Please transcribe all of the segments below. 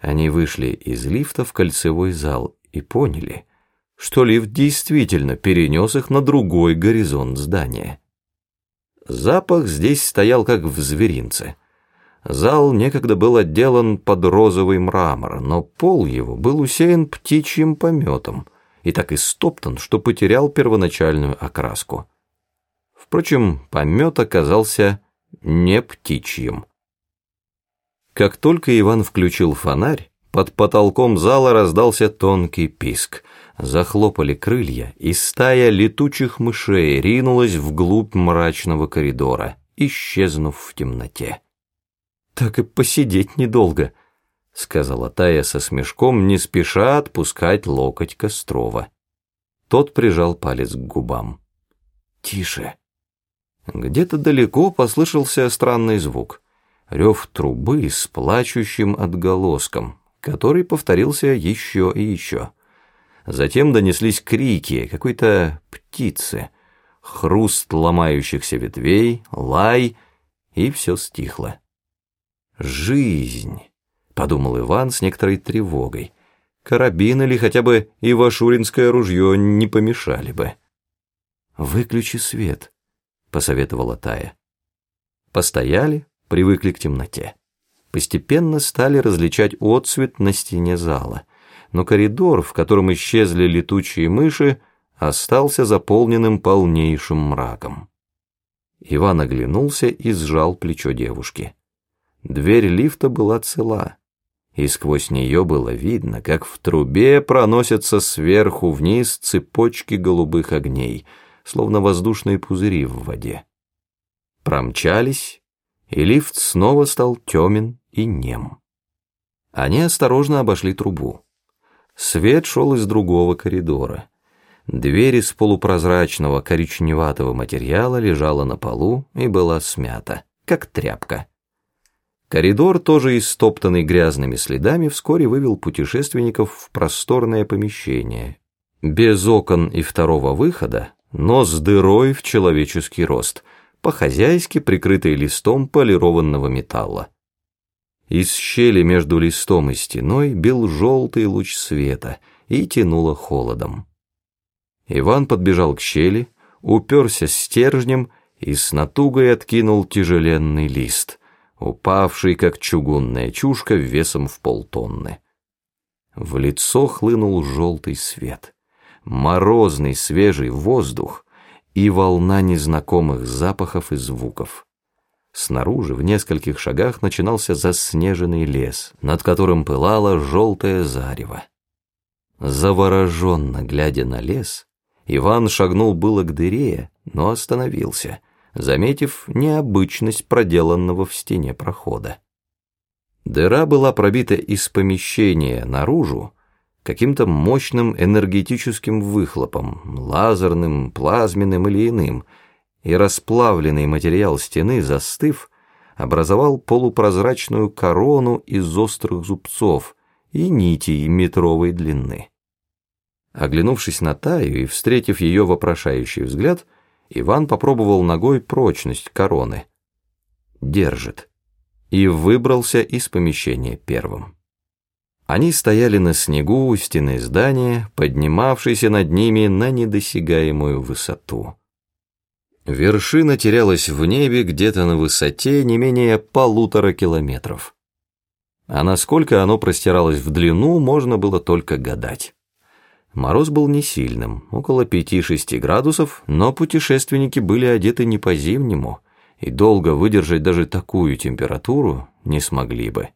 Они вышли из лифта в кольцевой зал и поняли, что лифт действительно перенес их на другой горизонт здания. Запах здесь стоял как в зверинце. Зал некогда был отделан под розовый мрамор, но пол его был усеян птичьим пометом и так истоптан, что потерял первоначальную окраску. Впрочем, помет оказался не птичьим. Как только Иван включил фонарь, под потолком зала раздался тонкий писк. Захлопали крылья, и стая летучих мышей ринулась вглубь мрачного коридора, исчезнув в темноте. «Так и посидеть недолго», — сказала Тая со смешком, не спеша отпускать локоть Кострова. Тот прижал палец к губам. «Тише». Где-то далеко послышался странный звук. Рев трубы с плачущим отголоском, который повторился еще и еще. Затем донеслись крики какой-то птицы, хруст ломающихся ветвей, лай, и все стихло. «Жизнь», — подумал Иван с некоторой тревогой. «Карабин или хотя бы ивашуринское ружье не помешали бы». «Выключи свет», — посоветовала Тая. Постояли, привыкли к темноте постепенно стали различать отсвет на стене зала, но коридор, в котором исчезли летучие мыши, остался заполненным полнейшим мраком. Иван оглянулся и сжал плечо девушки. Дверь лифта была цела, и сквозь нее было видно, как в трубе проносятся сверху вниз цепочки голубых огней, словно воздушные пузыри в воде. Промчались, и лифт снова стал темен и нем. Они осторожно обошли трубу. Свет шел из другого коридора. Дверь из полупрозрачного коричневатого материала лежала на полу и была смята, как тряпка. Коридор, тоже истоптанный грязными следами, вскоре вывел путешественников в просторное помещение. Без окон и второго выхода, но с дырой в человеческий рост, по-хозяйски прикрытой листом полированного металла. Из щели между листом и стеной бил желтый луч света и тянуло холодом. Иван подбежал к щели, уперся стержнем и с натугой откинул тяжеленный лист, упавший, как чугунная чушка, весом в полтонны. В лицо хлынул желтый свет, морозный свежий воздух и волна незнакомых запахов и звуков. Снаружи, в нескольких шагах, начинался заснеженный лес, над которым пылало желтое зарево. Завороженно глядя на лес, Иван шагнул было к дыре, но остановился, заметив необычность проделанного в стене прохода. Дыра была пробита из помещения наружу каким-то мощным энергетическим выхлопом, лазерным, плазменным или иным — и расплавленный материал стены, застыв, образовал полупрозрачную корону из острых зубцов и нитей метровой длины. Оглянувшись на Таю и встретив ее вопрошающий взгляд, Иван попробовал ногой прочность короны. Держит. И выбрался из помещения первым. Они стояли на снегу у стены здания, поднимавшейся над ними на недосягаемую высоту. Вершина терялась в небе где-то на высоте не менее полутора километров. А насколько оно простиралось в длину, можно было только гадать. Мороз был не сильным, около 5-6 градусов, но путешественники были одеты не по-зимнему, и долго выдержать даже такую температуру не смогли бы.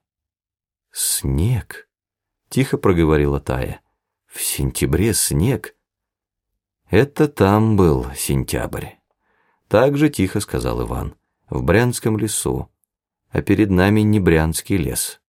«Снег», — тихо проговорила Тая. «В сентябре снег». Это там был сентябрь. Так же тихо сказал Иван. В Брянском лесу. А перед нами не Брянский лес.